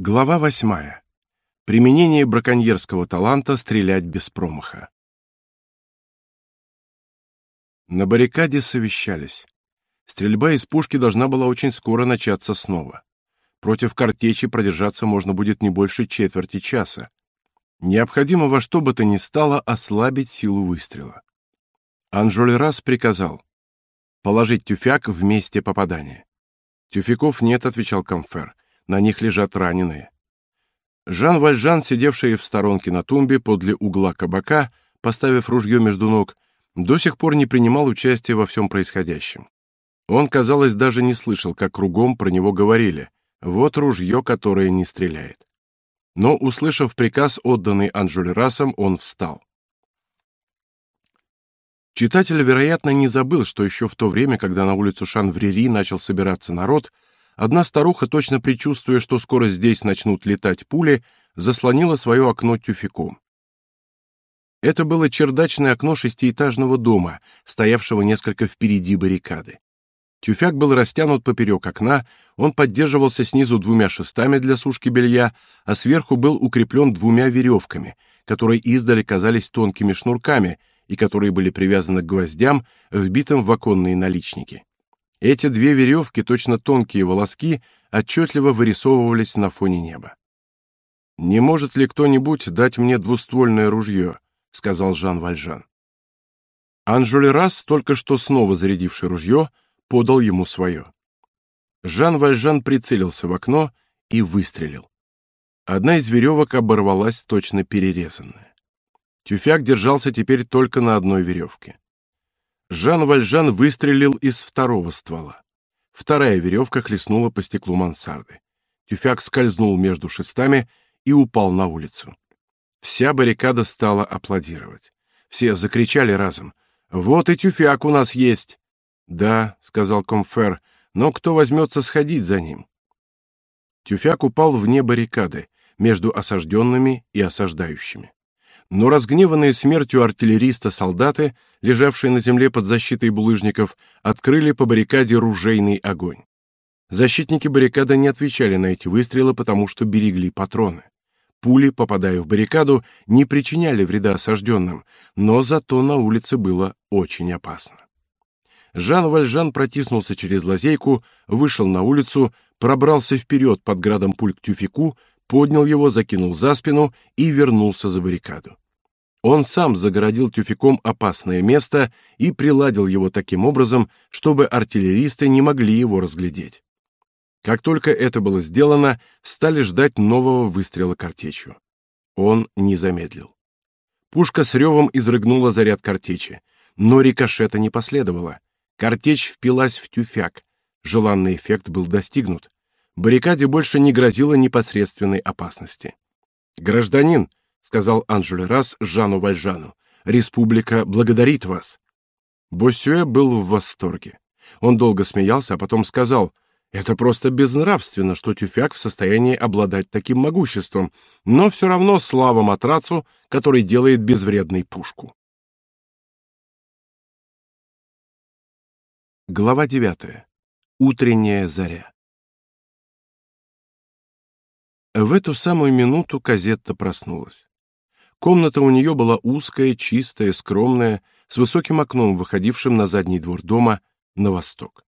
Глава восьмая. Применение браконьерского таланта стрелять без промаха. На баррикаде совещались. Стрельба из пушки должна была очень скоро начаться снова. Против картечи продержаться можно будет не больше четверти часа. Необходимо во что бы то ни стало ослабить силу выстрела. Анжоль раз приказал положить тюфяк в месте попадания. «Тюфяков нет», — отвечал Комфер. «На них лежат раненые». Жан Вальжан, сидевший в сторонке на тумбе подле угла кабака, поставив ружье между ног, до сих пор не принимал участия во всем происходящем. Он, казалось, даже не слышал, как кругом про него говорили «вот ружье, которое не стреляет». Но, услышав приказ, отданный Анжулерасом, он встал. Читатель, вероятно, не забыл, что еще в то время, когда на улицу Шанврери начал собираться народ, одна старуха, точно предчувствуя, что скоро здесь начнут летать пули, заслонила свое окно тюфяком. Это было чердачное окно шестиэтажного дома, стоявшего несколько впереди баррикады. Тюфяк был растянут поперек окна, он поддерживался снизу двумя шестами для сушки белья, а сверху был укреплен двумя веревками, которые издали казались тонкими шнурками, и которые были привязаны к гвоздям, вбитым в оконные наличники. Эти две веревки, точно тонкие волоски, отчетливо вырисовывались на фоне неба. «Не может ли кто-нибудь дать мне двуствольное ружье?» — сказал Жан Вальжан. Анжель Расс, только что снова зарядивший ружье, подал ему свое. Жан Вальжан прицелился в окно и выстрелил. Одна из веревок оборвалась точно перерезанная. Тюфяк держался теперь только на одной веревке. Жан Вальжан выстрелил из второго ствола. Вторая веревка хлестнула по стеклу мансарды. Тюфяк скользнул между шестами и упал на улицу. Вся баррикада стала аплодировать. Все закричали разом. «Вот и тюфяк у нас есть!» «Да», — сказал Комфер, — «но кто возьмется сходить за ним?» Тюфяк упал вне баррикады, между осажденными и осаждающими но разгневанные смертью артиллериста солдаты, лежавшие на земле под защитой булыжников, открыли по баррикаде ружейный огонь. Защитники баррикады не отвечали на эти выстрелы, потому что берегли патроны. Пули, попадая в баррикаду, не причиняли вреда осажденным, но зато на улице было очень опасно. Жан Вальжан протиснулся через лазейку, вышел на улицу, пробрался вперед под градом пуль к тюфику, поднял его, закинул за спину и вернулся за баррикаду. Он сам загородил тюфяком опасное место и приладил его таким образом, чтобы артиллеристы не могли его разглядеть. Как только это было сделано, стали ждать нового выстрела картечью. Он не замедлил. Пушка с ревом изрыгнула заряд картечи, но рикошета не последовало. Картечь впилась в тюфяк. Желанный эффект был достигнут баррикаде больше не грозило непосредственной опасности. «Гражданин», — сказал Анжель Расс Жану Вальжану, — «республика благодарит вас». Боссюэ был в восторге. Он долго смеялся, а потом сказал, «Это просто безнравственно, что Тюфяк в состоянии обладать таким могуществом, но все равно слава матрацу, который делает безвредной пушку». Глава девятая. Утренняя заря. В эту самую минуту Казетта проснулась. Комната у нее была узкая, чистая, скромная, с высоким окном, выходившим на задний двор дома на восток.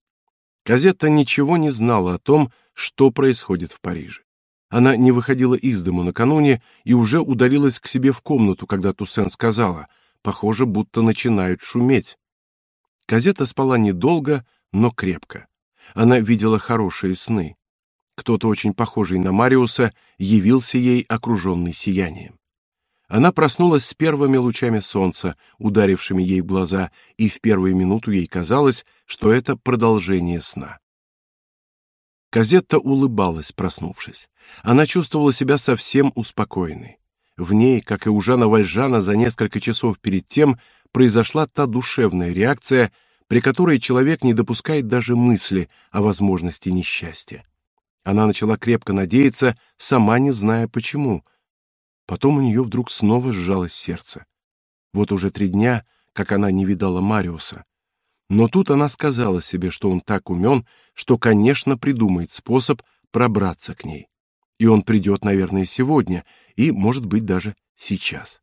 Казетта ничего не знала о том, что происходит в Париже. Она не выходила из дому накануне и уже удалилась к себе в комнату, когда Туссен сказала, похоже, будто начинают шуметь. Казетта спала недолго, но крепко. Она видела хорошие сны кто-то очень похожий на Мариуса явился ей окруженный сиянием. Она проснулась с первыми лучами солнца, ударившими ей в глаза, и в первую минуту ей казалось, что это продолжение сна. Казетта улыбалась, проснувшись. Она чувствовала себя совсем успокоенной. В ней, как и у Жана Вальжана за несколько часов перед тем, произошла та душевная реакция, при которой человек не допускает даже мысли о возможности несчастья. Она начала крепко надеяться, сама не зная почему. Потом у нее вдруг снова сжалось сердце. Вот уже три дня, как она не видала Мариуса. Но тут она сказала себе, что он так умен, что, конечно, придумает способ пробраться к ней. И он придет, наверное, сегодня, и, может быть, даже сейчас.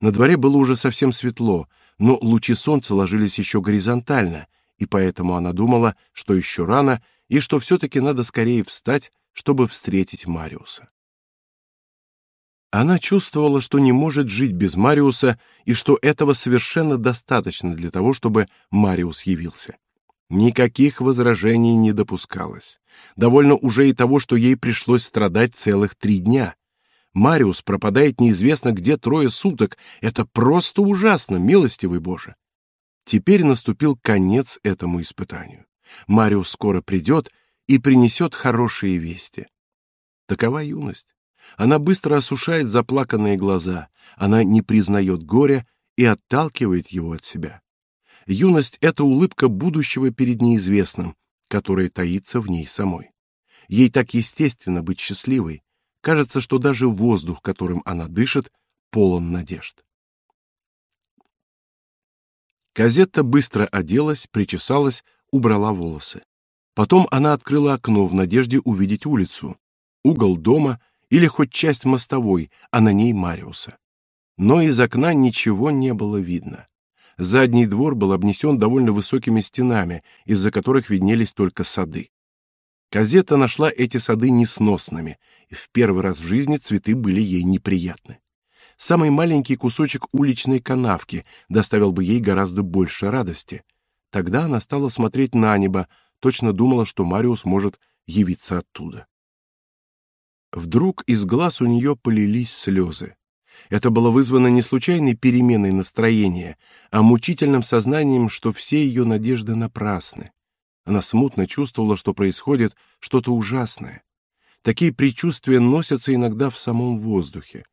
На дворе было уже совсем светло, но лучи солнца ложились еще горизонтально, и поэтому она думала, что еще рано и что все-таки надо скорее встать, чтобы встретить Мариуса. Она чувствовала, что не может жить без Мариуса и что этого совершенно достаточно для того, чтобы Мариус явился. Никаких возражений не допускалось. Довольно уже и того, что ей пришлось страдать целых три дня. Мариус пропадает неизвестно где трое суток. Это просто ужасно, милостивый Боже. Теперь наступил конец этому испытанию. Мариус скоро придет и принесет хорошие вести. Такова юность. Она быстро осушает заплаканные глаза, она не признает горя и отталкивает его от себя. Юность — это улыбка будущего перед неизвестным, которая таится в ней самой. Ей так естественно быть счастливой, кажется, что даже воздух, которым она дышит, полон надежд. Казетта быстро оделась, причесалась, убрала волосы. Потом она открыла окно в надежде увидеть улицу, угол дома или хоть часть мостовой, а на ней Мариуса. Но из окна ничего не было видно. Задний двор был обнесен довольно высокими стенами, из-за которых виднелись только сады. Казета нашла эти сады несносными, и в первый раз в жизни цветы были ей неприятны. Самый маленький кусочек уличной канавки доставил бы ей гораздо больше радости. Тогда она стала смотреть на небо, точно думала, что Мариус может явиться оттуда. Вдруг из глаз у нее полились слезы. Это было вызвано не случайной переменой настроения, а мучительным сознанием, что все ее надежды напрасны. Она смутно чувствовала, что происходит что-то ужасное. Такие предчувствия носятся иногда в самом воздухе.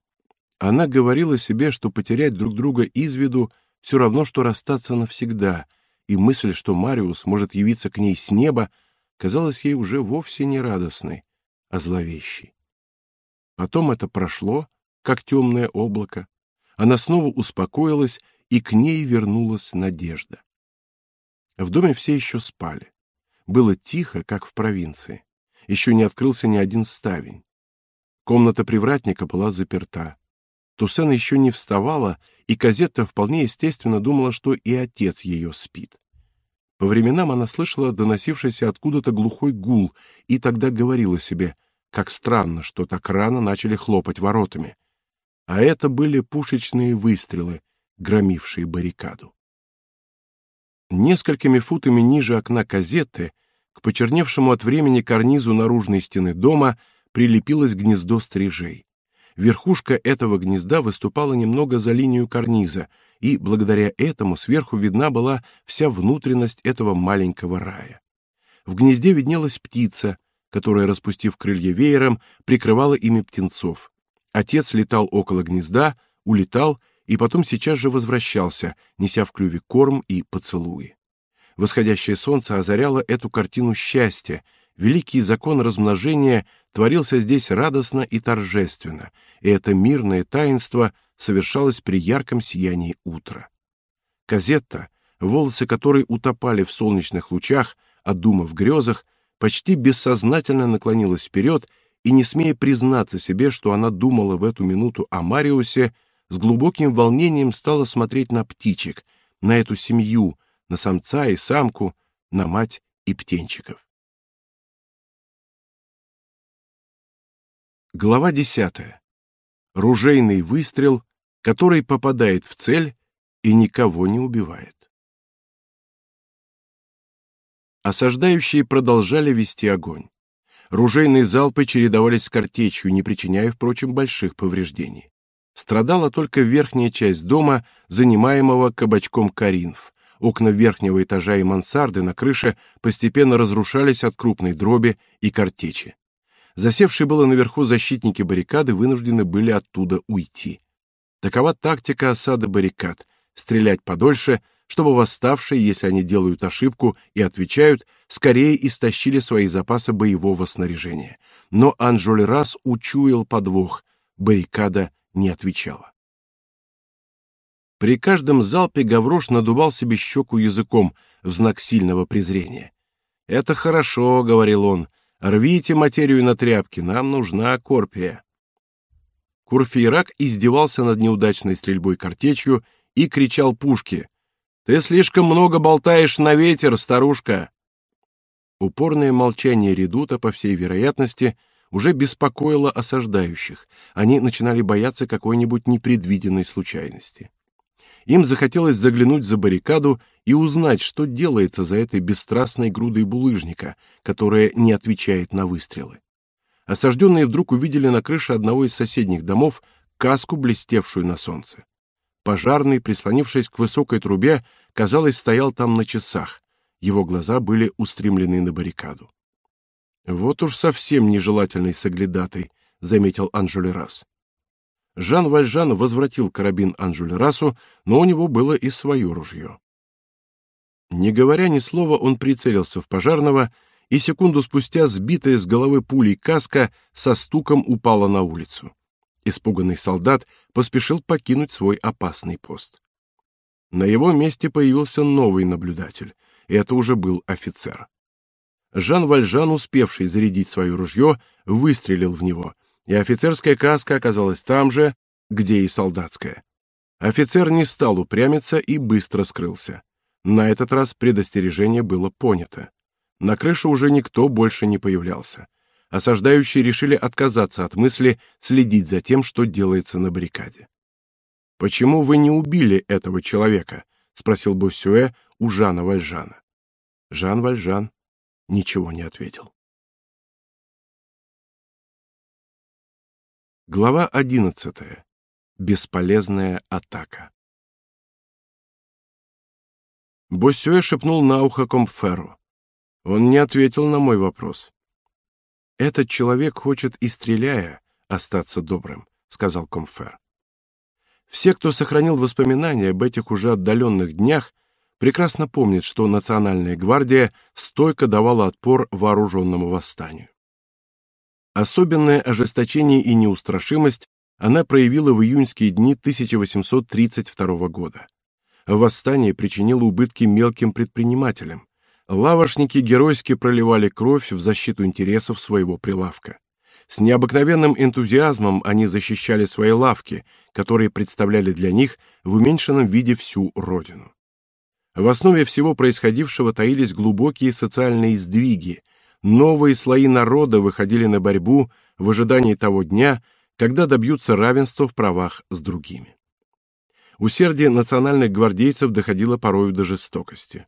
Она говорила себе, что потерять друг друга из виду все равно, что расстаться навсегда, и мысль, что Мариус может явиться к ней с неба, казалась ей уже вовсе не радостной, а зловещей. Потом это прошло, как темное облако. Она снова успокоилась, и к ней вернулась надежда. В доме все еще спали. Было тихо, как в провинции. Еще не открылся ни один ставень. Комната привратника была заперта. Туссен еще не вставала, и Казетта вполне естественно думала, что и отец ее спит. По временам она слышала доносившийся откуда-то глухой гул, и тогда говорила себе, как странно, что так рано начали хлопать воротами а это были пушечные выстрелы, громившие баррикаду. Несколькими футами ниже окна казеты, к почерневшему от времени карнизу наружной стены дома, прилепилось гнездо стрижей. Верхушка этого гнезда выступала немного за линию карниза, и благодаря этому сверху видна была вся внутренность этого маленького рая. В гнезде виднелась птица, которая, распустив крылья веером, прикрывала ими птенцов. Отец летал около гнезда, улетал и потом сейчас же возвращался, неся в клюве корм и поцелуи. Восходящее солнце озаряло эту картину счастья. Великий закон размножения творился здесь радостно и торжественно, и это мирное таинство совершалось при ярком сиянии утра. Казетта, волосы которой утопали в солнечных лучах, а дума в грезах, почти бессознательно наклонилась вперед и не смея признаться себе, что она думала в эту минуту о Мариусе, с глубоким волнением стала смотреть на птичек, на эту семью, на самца и самку, на мать и птенчиков. Глава десятая. Ружейный выстрел, который попадает в цель и никого не убивает. Осаждающие продолжали вести огонь. Ружейные залпы чередовались с картечью, не причиняя, впрочем, больших повреждений. Страдала только верхняя часть дома, занимаемого кабачком Каринф. Окна верхнего этажа и мансарды на крыше постепенно разрушались от крупной дроби и картечи. Засевшие было наверху защитники баррикады вынуждены были оттуда уйти. Такова тактика осады баррикад — стрелять подольше, чтобы восставшие, если они делают ошибку и отвечают, скорее истощили свои запасы боевого снаряжения. Но Анжоль-Рас учуял подвох, баррикада не отвечала. При каждом залпе Гаврош надувал себе щеку языком в знак сильного презрения. «Это хорошо», — говорил он, Рвите материю на тряпки, нам нужна корпия. Курфейрак издевался над неудачной стрельбой картечью и кричал пушке: "Ты слишком много болтаешь на ветер, старушка!" Упорное молчание редута, по всей вероятности, уже беспокоило осаждающих. Они начинали бояться какой-нибудь непредвиденной случайности. Им захотелось заглянуть за баррикаду и узнать, что делается за этой бесстрастной грудой булыжника, которая не отвечает на выстрелы. Осажденные вдруг увидели на крыше одного из соседних домов каску, блестевшую на солнце. Пожарный, прислонившись к высокой трубе, казалось, стоял там на часах. Его глаза были устремлены на баррикаду. Вот уж совсем нежелательный соглядатый, заметил Анжулерас. Жан Вальжан возвратил карабин Анжулерасу, но у него было и свое ружье. Не говоря ни слова, он прицелился в пожарного и секунду спустя сбитая с головы пулей каска со стуком упала на улицу. Испуганный солдат поспешил покинуть свой опасный пост. На его месте появился новый наблюдатель, и это уже был офицер. Жан Вальжан, успевший зарядить свое ружье, выстрелил в него, и офицерская каска оказалась там же, где и солдатская. Офицер не стал упрямиться и быстро скрылся. На этот раз предостережение было понято. На крыше уже никто больше не появлялся. Осаждающие решили отказаться от мысли следить за тем, что делается на баррикаде. Почему вы не убили этого человека? спросил Боссюэ у Жана Вальжана. Жан Вальжан ничего не ответил. Глава одиннадцатая. Бесполезная атака. Боссюэ шепнул на ухо Комферу. Он не ответил на мой вопрос. Этот человек хочет и стреляя остаться добрым, сказал Комфер. Все, кто сохранил воспоминания об этих уже отдаленных днях, прекрасно помнят, что Национальная гвардия стойко давала отпор вооруженному восстанию. Особенное ожесточение и неустрашимость она проявила в июньские дни 1832 года. Восстание причинило убытки мелким предпринимателям, Лавошники геройски проливали кровь в защиту интересов своего прилавка. С необыкновенным энтузиазмом они защищали свои лавки, которые представляли для них в уменьшенном виде всю родину. В основе всего происходившего таились глубокие социальные сдвиги. Новые слои народа выходили на борьбу в ожидании того дня, когда добьются равенства в правах с другими. Усердие национальных гвардейцев доходило порою до жестокости.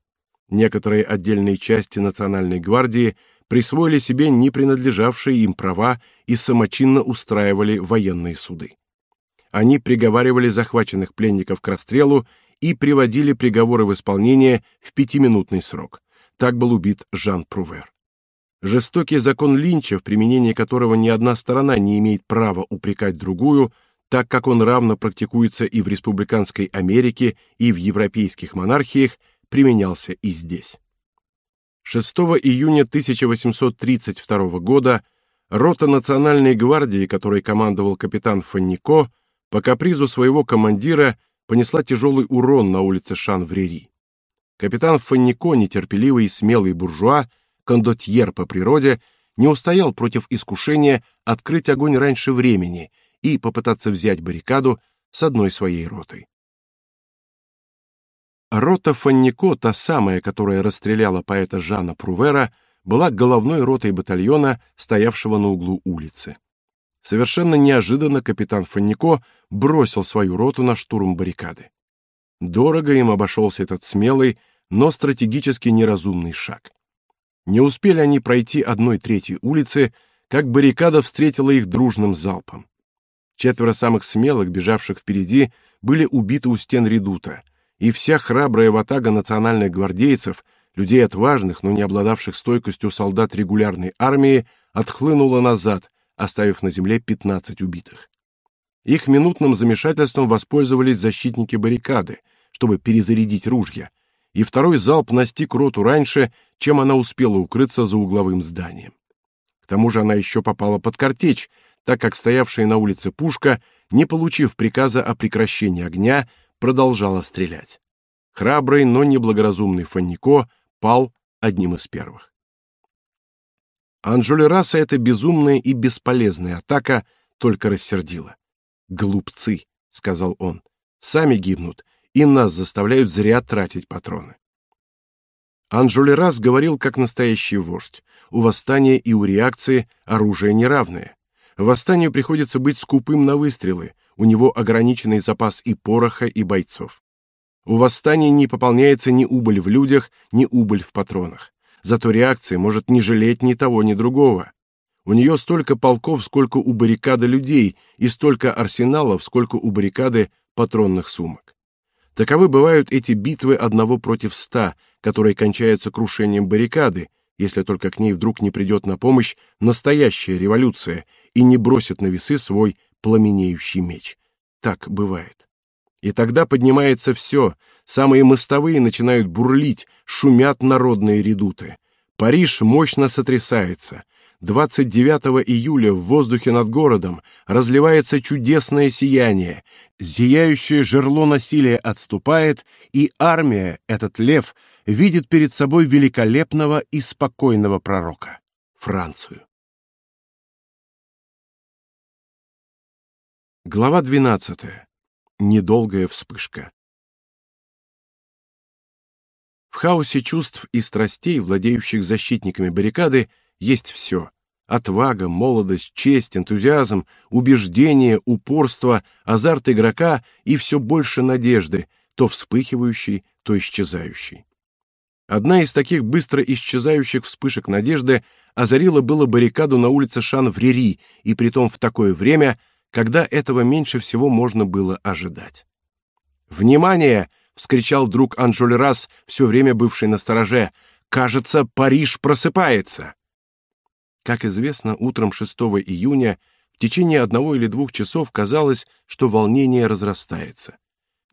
Некоторые отдельные части Национальной гвардии присвоили себе не принадлежавшие им права и самочинно устраивали военные суды. Они приговаривали захваченных пленников к расстрелу и приводили приговоры в исполнение в пятиминутный срок. Так был убит Жан Прувер. Жестокий закон Линча, в применении которого ни одна сторона не имеет права упрекать другую, так как он равно практикуется и в республиканской Америке, и в европейских монархиях, применялся и здесь. 6 июня 1832 года рота Национальной гвардии, которой командовал капитан Фаннико, по капризу своего командира понесла тяжелый урон на улице Шанврери. Капитан Фаннико, нетерпеливый и смелый буржуа, кондотьер по природе, не устоял против искушения открыть огонь раньше времени и попытаться взять баррикаду с одной своей ротой. Рота Фаннико, та самая, которая расстреляла поэта Жана Прувера, была головной ротой батальона, стоявшего на углу улицы. Совершенно неожиданно капитан Фаннико бросил свою роту на штурм баррикады. Дорого им обошелся этот смелый, но стратегически неразумный шаг. Не успели они пройти одной трети улицы, как баррикада встретила их дружным залпом. Четверо самых смелых, бежавших впереди, были убиты у стен редута, и вся храбрая ватага национальных гвардейцев, людей отважных, но не обладавших стойкостью солдат регулярной армии, отхлынула назад, оставив на земле 15 убитых. Их минутным замешательством воспользовались защитники баррикады, чтобы перезарядить ружья, и второй залп настиг роту раньше, чем она успела укрыться за угловым зданием. К тому же она еще попала под картечь, так как стоявшая на улице пушка, не получив приказа о прекращении огня, продолжала стрелять. Храбрый, но неблагоразумный Фаннико пал одним из первых. Анжолераса эта безумная и бесполезная атака только рассердила. «Глупцы», — сказал он, — «сами гибнут, и нас заставляют зря тратить патроны». Анжолерас говорил как настоящий вождь. У восстания и у реакции оружие неравное. Восстанию приходится быть скупым на выстрелы, у него ограниченный запас и пороха, и бойцов. У восстания не пополняется ни убыль в людях, ни убыль в патронах. Зато реакция может не жалеть ни того, ни другого. У нее столько полков, сколько у баррикады людей, и столько арсеналов, сколько у баррикады патронных сумок. Таковы бывают эти битвы одного против ста, которые кончаются крушением баррикады, если только к ней вдруг не придет на помощь настоящая революция и не бросит на весы свой пламенеющий меч. Так бывает. И тогда поднимается все, самые мостовые начинают бурлить, шумят народные редуты. Париж мощно сотрясается. 29 июля в воздухе над городом разливается чудесное сияние. Зияющее жерло насилия отступает, и армия, этот лев, видит перед собой великолепного и спокойного пророка Францию. Глава 12. Недолгая вспышка. В хаосе чувств и страстей, владеющих защитниками баррикады, есть все: отвага, молодость, честь, энтузиазм, убеждение, упорство, азарт игрока и все больше надежды, то вспыхивающей, то исчезающей. Одна из таких быстро исчезающих вспышек надежды озарила было баррикаду на улице Шан-Врери, и притом в такое время, когда этого меньше всего можно было ожидать. «Внимание!» — вскричал вдруг Анжолерас, все время бывший на стороже. «Кажется, Париж просыпается!» Как известно, утром 6 июня в течение одного или двух часов казалось, что волнение разрастается.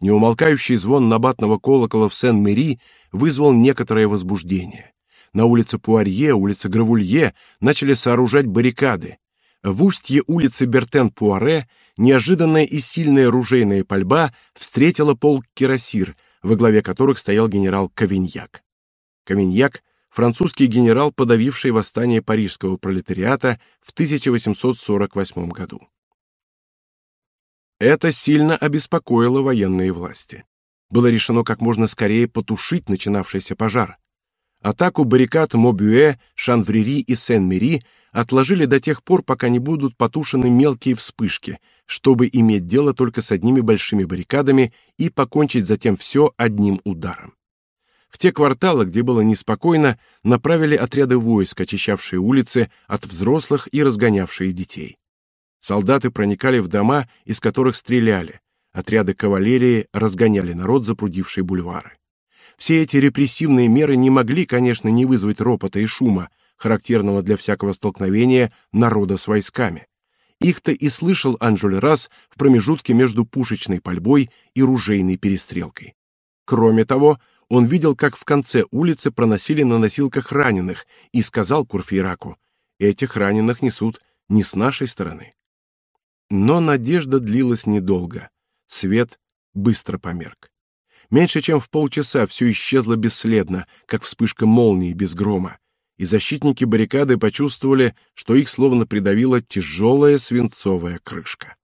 Неумолкающий звон набатного колокола в Сен-Мери вызвал некоторое возбуждение. На улице Пуарье, улице Гравулье начали сооружать баррикады. В устье улицы Бертен-Пуаре неожиданная и сильная ружейная пальба встретила полк кирасир, во главе которых стоял генерал Кавиньяк. Кавиньяк — французский генерал, подавивший восстание парижского пролетариата в 1848 году. Это сильно обеспокоило военные власти. Было решено как можно скорее потушить начинавшийся пожар. Атаку баррикад Мобюэ, Шанврери и Сен-Мери отложили до тех пор, пока не будут потушены мелкие вспышки, чтобы иметь дело только с одними большими баррикадами и покончить затем все одним ударом. В те кварталы, где было неспокойно, направили отряды войск, очищавшие улицы от взрослых и разгонявшие детей. Солдаты проникали в дома, из которых стреляли. Отряды кавалерии разгоняли народ, запрудивший бульвары. Все эти репрессивные меры не могли, конечно, не вызвать ропота и шума, характерного для всякого столкновения народа с войсками. Их-то и слышал Анжель раз в промежутке между пушечной пальбой и ружейной перестрелкой. Кроме того, он видел, как в конце улицы проносили на носилках раненых, и сказал Курфейраку: "Этих раненых несут не с нашей стороны". Но надежда длилась недолго. Свет быстро померк. Меньше чем в полчаса все исчезло бесследно, как вспышка молнии без грома, и защитники баррикады почувствовали, что их словно придавила тяжелая свинцовая крышка.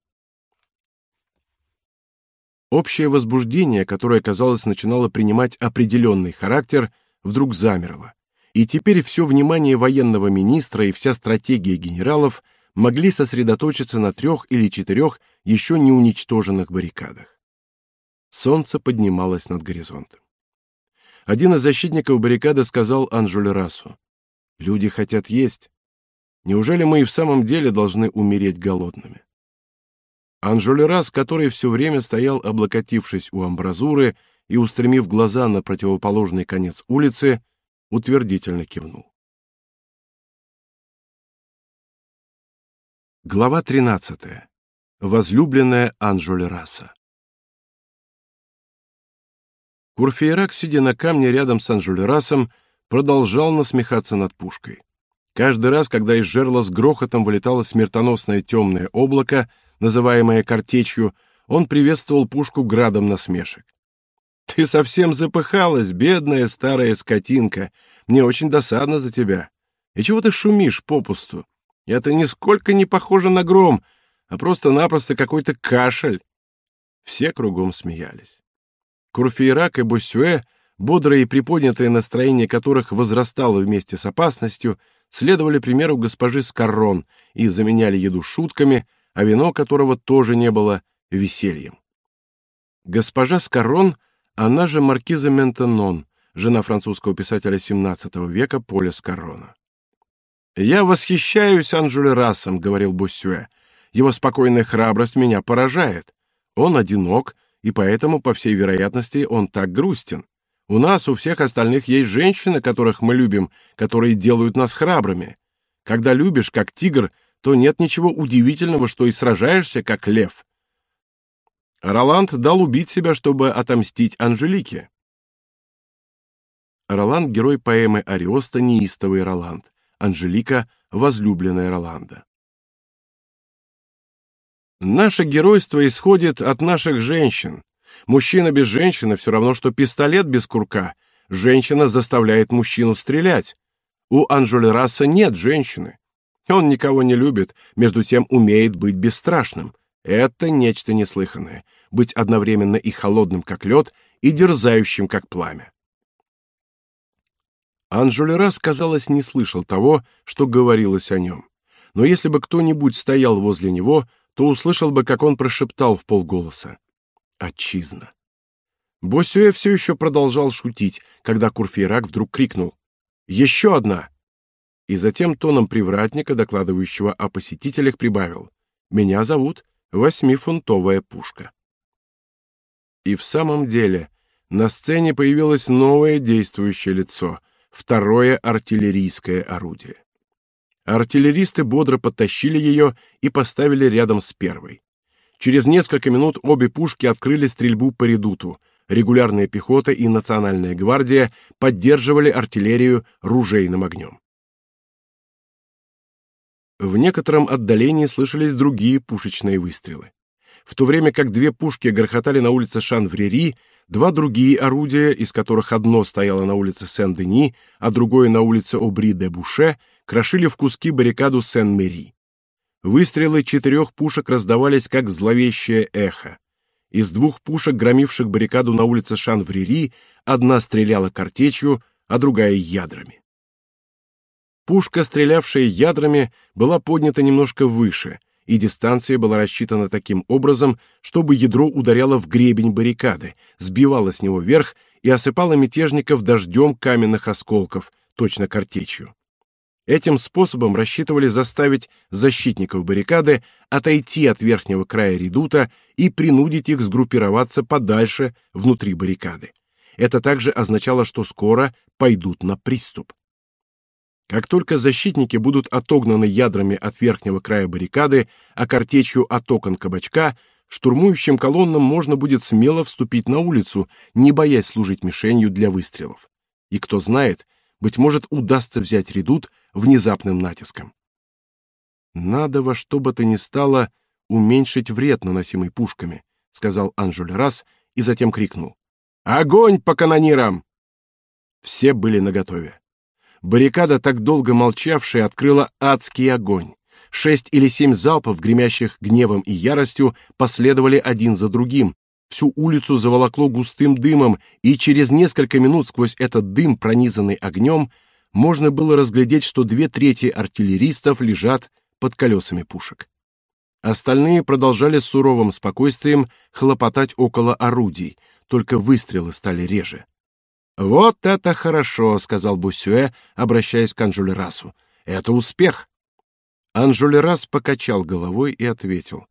Общее возбуждение, которое, казалось, начинало принимать определенный характер, вдруг замерло. И теперь все внимание военного министра и вся стратегия генералов могли сосредоточиться на трех или четырех еще не уничтоженных баррикадах. Солнце поднималось над горизонтом. Один из защитников баррикады сказал Анжуле Расу: "Люди хотят есть. Неужели мы и в самом деле должны умереть голодными?" Анжолерас, который все время стоял, облокотившись у амбразуры и устремив глаза на противоположный конец улицы, утвердительно кивнул. Глава 13. Возлюбленная Анжолераса. Курфейрак, сидя на камне рядом с Анжулерасом, продолжал насмехаться над пушкой. Каждый раз, когда из жерла с грохотом вылетало смертоносное темное облако, называемое картечью, он приветствовал пушку градом насмешек. «Ты совсем запыхалась, бедная старая скотинка. Мне очень досадно за тебя. И чего ты шумишь попусту? Это нисколько не похоже на гром, а просто-напросто какой-то кашель. Все кругом смеялись. Курфейрак и Боссюэ, бодрое и приподнятое настроение которых возрастало вместе с опасностью, следовали примеру госпожи Скаррон и заменяли еду шутками, а вино которого тоже не было весельем. Госпожа Скаррон, она же маркиза Ментенон, жена французского писателя XVII века Поля Скаррона. «Я восхищаюсь Анжеле Рассом», — говорил Буссюэ. «Его спокойная храбрость меня поражает. Он одинок, и поэтому, по всей вероятности, он так грустен. У нас, у всех остальных есть женщины, которых мы любим, которые делают нас храбрыми. Когда любишь, как тигр, то нет ничего удивительного, что и сражаешься, как лев». Роланд дал убить себя, чтобы отомстить Анжелике. Роланд — герой поэмы Ариоста «Неистовый Роланд». Анжелика — возлюбленная Роланда. Наше геройство исходит от наших женщин. Мужчина без женщины все равно, что пистолет без курка. Женщина заставляет мужчину стрелять. У Анжелы Расса нет женщины. Он никого не любит, между тем умеет быть бесстрашным. Это нечто неслыханное — быть одновременно и холодным, как лед, и дерзающим, как пламя. Анжулерас, казалось, не слышал того, что говорилось о нем. Но если бы кто-нибудь стоял возле него, то услышал бы, как он прошептал в полголоса. «Отчизна». Босюэ все еще продолжал шутить, когда Курфейрак вдруг крикнул «Еще одна!» И затем тоном привратника, докладывающего о посетителях, прибавил «Меня зовут Восьмифунтовая пушка». И в самом деле на сцене появилось новое действующее лицо — второе артиллерийское орудие. Артиллеристы бодро подтащили ее и поставили рядом с первой. Через несколько минут обе пушки открыли стрельбу по редуту. Регулярная пехота и национальная гвардия поддерживали артиллерию ружейным огнем. В некотором отдалении слышались другие пушечные выстрелы. В то время как две пушки грохотали на улице Шанврери, Два другие орудия, из которых одно стояло на улице Сен-Дени, а другое на улице Обри-де-Буше, крошили в куски баррикаду Сен-Мери. Выстрелы четырех пушек раздавались как зловещее эхо. Из двух пушек, громивших баррикаду на улице Шанврери, одна стреляла картечью, а другая ядрами. Пушка, стрелявшая ядрами, была поднята немножко выше, и дистанция была рассчитана таким образом, чтобы ядро ударяло в гребень баррикады, сбивало с него вверх и осыпало мятежников дождем каменных осколков, точно картечью. Этим способом рассчитывали заставить защитников баррикады отойти от верхнего края редута и принудить их сгруппироваться подальше внутри баррикады. Это также означало, что скоро пойдут на приступ. Как только защитники будут отогнаны ядрами от верхнего края баррикады, а картечью от окон кабачка, штурмующим колоннам можно будет смело вступить на улицу, не боясь служить мишенью для выстрелов. И кто знает, быть может, удастся взять редут внезапным натиском. Надо во что бы то ни стало уменьшить вред, наносимый пушками, сказал Анжель раз и затем крикнул: "Огонь по канонирам!" Все были наготове. Баррикада, так долго молчавшая, открыла адский огонь. Шесть или семь залпов, гремящих гневом и яростью, последовали один за другим. Всю улицу заволокло густым дымом, и через несколько минут сквозь этот дым, пронизанный огнем, можно было разглядеть, что две трети артиллеристов лежат под колесами пушек. Остальные продолжали с суровым спокойствием хлопотать около орудий, только выстрелы стали реже. Вот это хорошо, сказал Бусюэ, обращаясь к Анжулерасу. Это успех. Анжулерас покачал головой и ответил: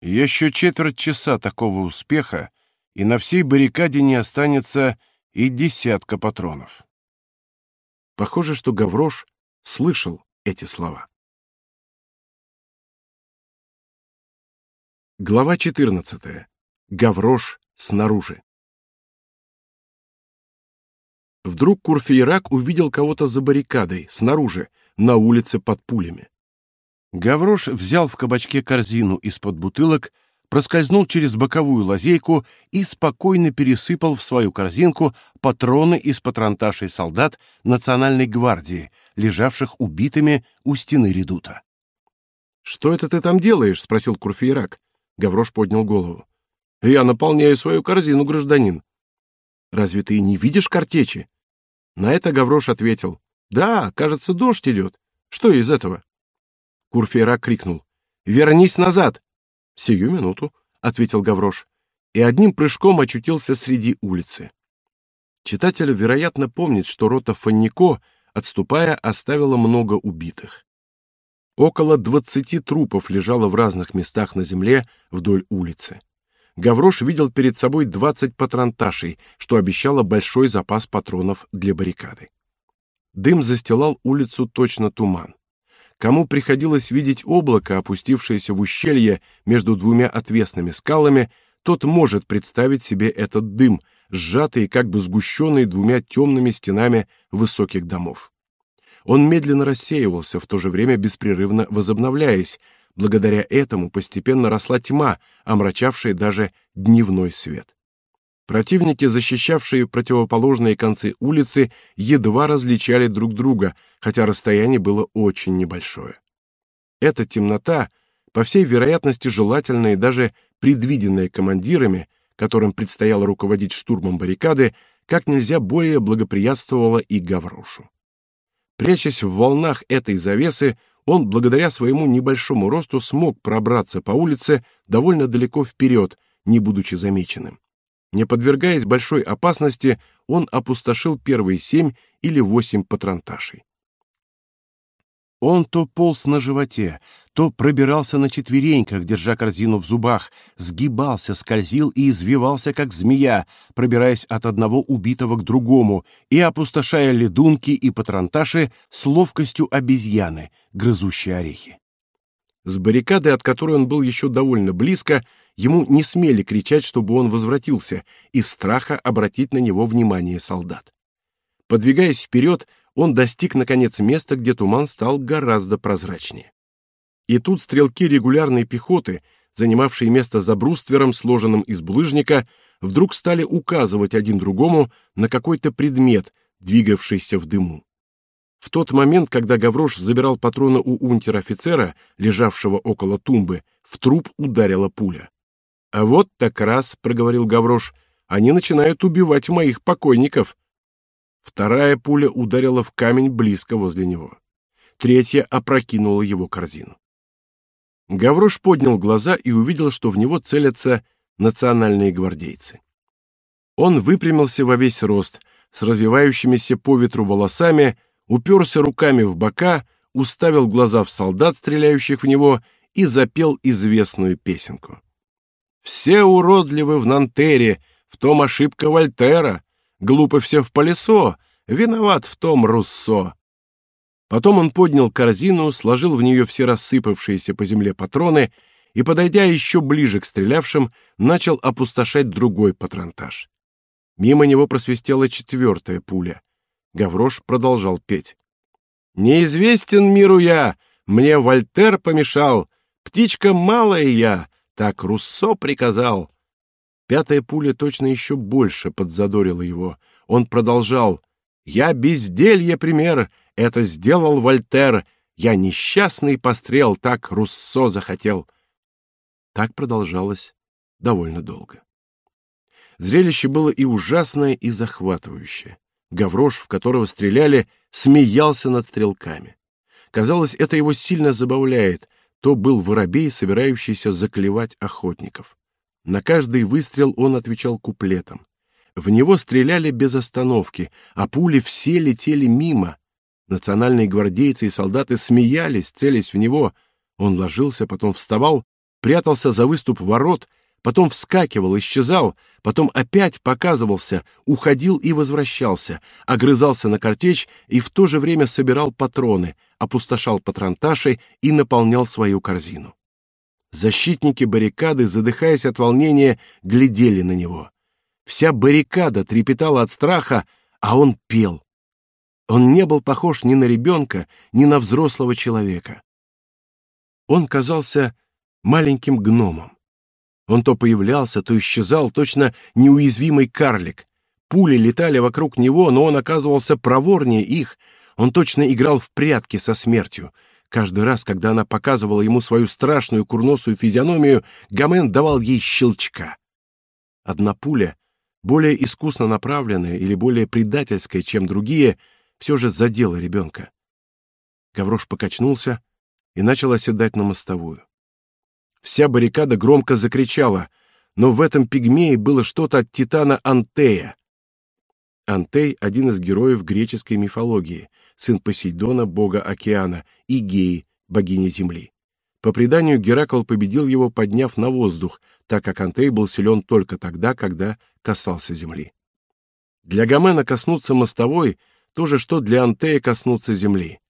Еще четверть часа такого успеха, и на всей баррикаде не останется и десятка патронов. Похоже, что Гаврош слышал эти слова. Глава 14. Гаврош снаружи. Вдруг Курфейрак увидел кого-то за баррикадой, снаружи, на улице под пулями. Гаврош взял в кабачке корзину из-под бутылок, проскользнул через боковую лазейку и спокойно пересыпал в свою корзинку патроны из патронташей солдат Национальной гвардии, лежавших убитыми у стены редута. «Что это ты там делаешь?» — спросил Курфейрак. Гаврош поднял голову. «Я наполняю свою корзину, гражданин». «Разве ты не видишь картечи?» На это Гаврош ответил. «Да, кажется, дождь идет. Что из этого?» Курфейрак крикнул. «Вернись назад!» «Сию минуту», — ответил Гаврош, и одним прыжком очутился среди улицы. Читатель, вероятно, помнит, что рота Фаннико, отступая, оставила много убитых. Около двадцати трупов лежало в разных местах на земле вдоль улицы. Гаврош видел перед собой двадцать патронташей, что обещало большой запас патронов для баррикады. Дым застилал улицу точно туман. Кому приходилось видеть облако, опустившееся в ущелье между двумя отвесными скалами, тот может представить себе этот дым, сжатый как бы сгущенный двумя темными стенами высоких домов. Он медленно рассеивался, в то же время беспрерывно возобновляясь. Благодаря этому постепенно росла тьма, омрачавшая даже дневной свет. Противники, защищавшие противоположные концы улицы, едва различали друг друга, хотя расстояние было очень небольшое. Эта темнота, по всей вероятности, желательная и даже предвиденная командирами, которым предстояло руководить штурмом баррикады, как нельзя более благоприятствовала и Гаврошу. Прячась в волнах этой завесы, он, благодаря своему небольшому росту, смог пробраться по улице довольно далеко вперед, не будучи замеченным. Не подвергаясь большой опасности, он опустошил первые семь или восемь патронташей. Он то полз на животе, то пробирался на четвереньках, держа корзину в зубах, сгибался, скользил и извивался, как змея, пробираясь от одного убитого к другому и опустошая ледунки и патронташи с ловкостью обезьяны, грызущей орехи. С баррикады, от которой он был еще довольно близко, Ему не смели кричать, чтобы он возвратился, из страха обратить на него внимание солдат. Подвигаясь вперед, он достиг наконец места, где туман стал гораздо прозрачнее. И тут стрелки регулярной пехоты, занимавшие место за бруствером, сложенным из булыжника, вдруг стали указывать один другому на какой-то предмет, двигавшийся в дыму. В тот момент, когда Гаврош забирал патроны у унтер-офицера, лежавшего около тумбы, в труп ударила пуля. А вот так раз, проговорил Гаврош, они начинают убивать моих покойников. Вторая пуля ударила в камень близко возле него. Третья опрокинула его корзину. Гаврош поднял глаза и увидел, что в него целятся национальные гвардейцы. Он выпрямился во весь рост, с развивающимися по ветру волосами, уперся руками в бока, уставил глаза в солдат, стреляющих в него, и запел известную песенку. Все уродливы в Нантере, в том ошибка Вольтера. Глупо все в полесо, виноват в том Руссо. Потом он поднял корзину, сложил в нее все рассыпавшиеся по земле патроны и, подойдя еще ближе к стрелявшим, начал опустошать другой патронтаж. Мимо него просвистела четвертая пуля. Гаврош продолжал петь. «Неизвестен миру я, мне Вольтер помешал, птичка малая я, так Руссо приказал. Пятая пуля точно еще больше подзадорила его. Он продолжал. «Я безделье пример, это сделал Вольтер. Я несчастный пострел, так Руссо захотел». Так продолжалось довольно долго. Зрелище было и ужасное, и захватывающее. Гаврош, в которого стреляли, смеялся над стрелками. Казалось, это его сильно забавляет — то был воробей, собирающийся заклевать охотников. На каждый выстрел он отвечал куплетом. В него стреляли без остановки, а пули все летели мимо. Национальные гвардейцы и солдаты смеялись, целясь в него. Он ложился, потом вставал, прятался за выступ ворот — потом вскакивал, исчезал, потом опять показывался, уходил и возвращался, огрызался на картечь и в то же время собирал патроны, опустошал патронташи и наполнял свою корзину. Защитники баррикады, задыхаясь от волнения, глядели на него. Вся баррикада трепетала от страха, а он пел. Он не был похож ни на ребенка, ни на взрослого человека. Он казался маленьким гномом. Он то появлялся, то исчезал, точно неуязвимый карлик. Пули летали вокруг него, но он оказывался проворнее их. Он точно играл в прятки со смертью. Каждый раз, когда она показывала ему свою страшную курносую физиономию, Гомен давал ей щелчка. Одна пуля, более искусно направленная или более предательская, чем другие, все же задела ребенка. Гаврош покачнулся и начал оседать на мостовую. Вся баррикада громко закричала, но в этом пигмее было что-то от титана Антея. Антей — один из героев греческой мифологии, сын Посейдона, бога океана, и Геи, богини земли. По преданию, Геракл победил его, подняв на воздух, так как Антей был силен только тогда, когда касался земли. Для Гомена коснуться мостовой — то же, что для Антея коснуться земли.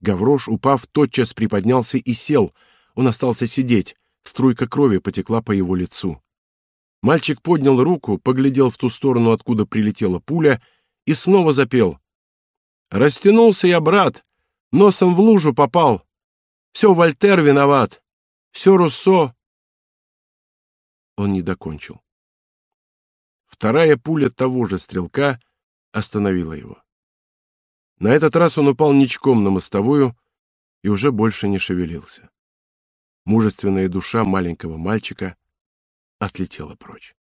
Гаврош, упав, тотчас приподнялся и сел. Он остался сидеть, струйка крови потекла по его лицу. Мальчик поднял руку, поглядел в ту сторону, откуда прилетела пуля, и снова запел. «Растянулся я, брат, носом в лужу попал. Все Вольтер виноват, все Руссо». Он не докончил. Вторая пуля того же стрелка остановила его. На этот раз он упал ничком на мостовую и уже больше не шевелился. Мужественная душа маленького мальчика отлетела прочь.